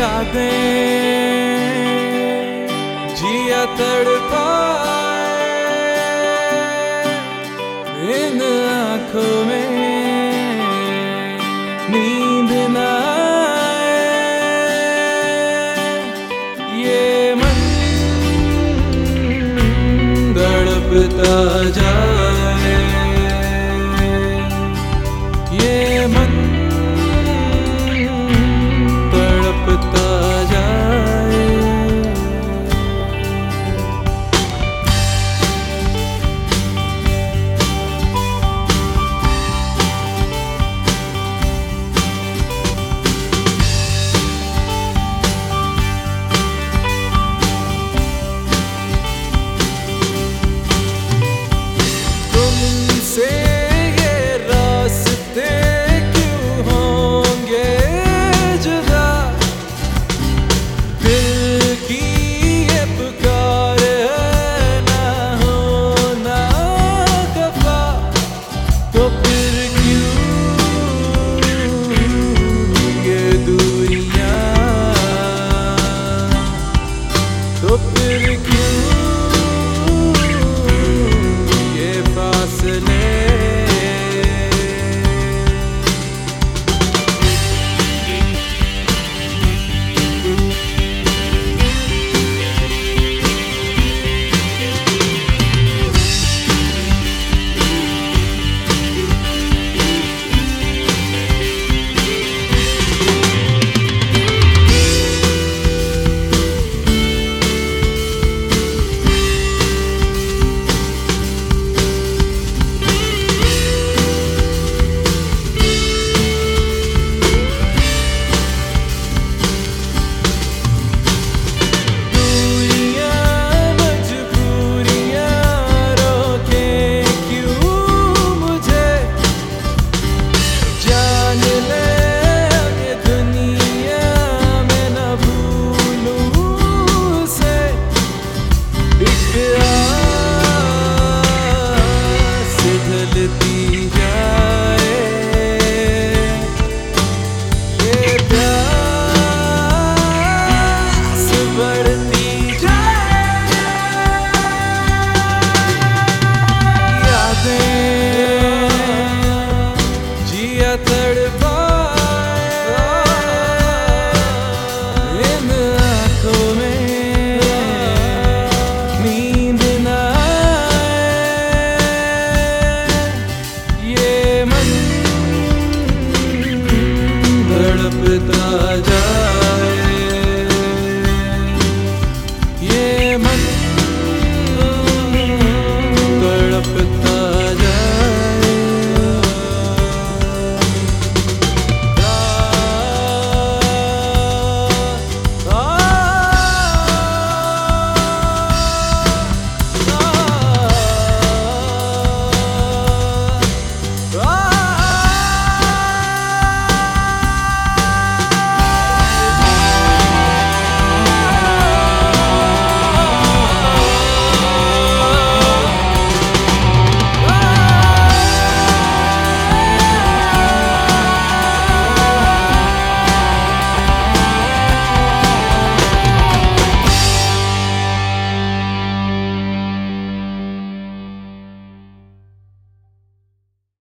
यादें जिया तड़पाए। इन olacak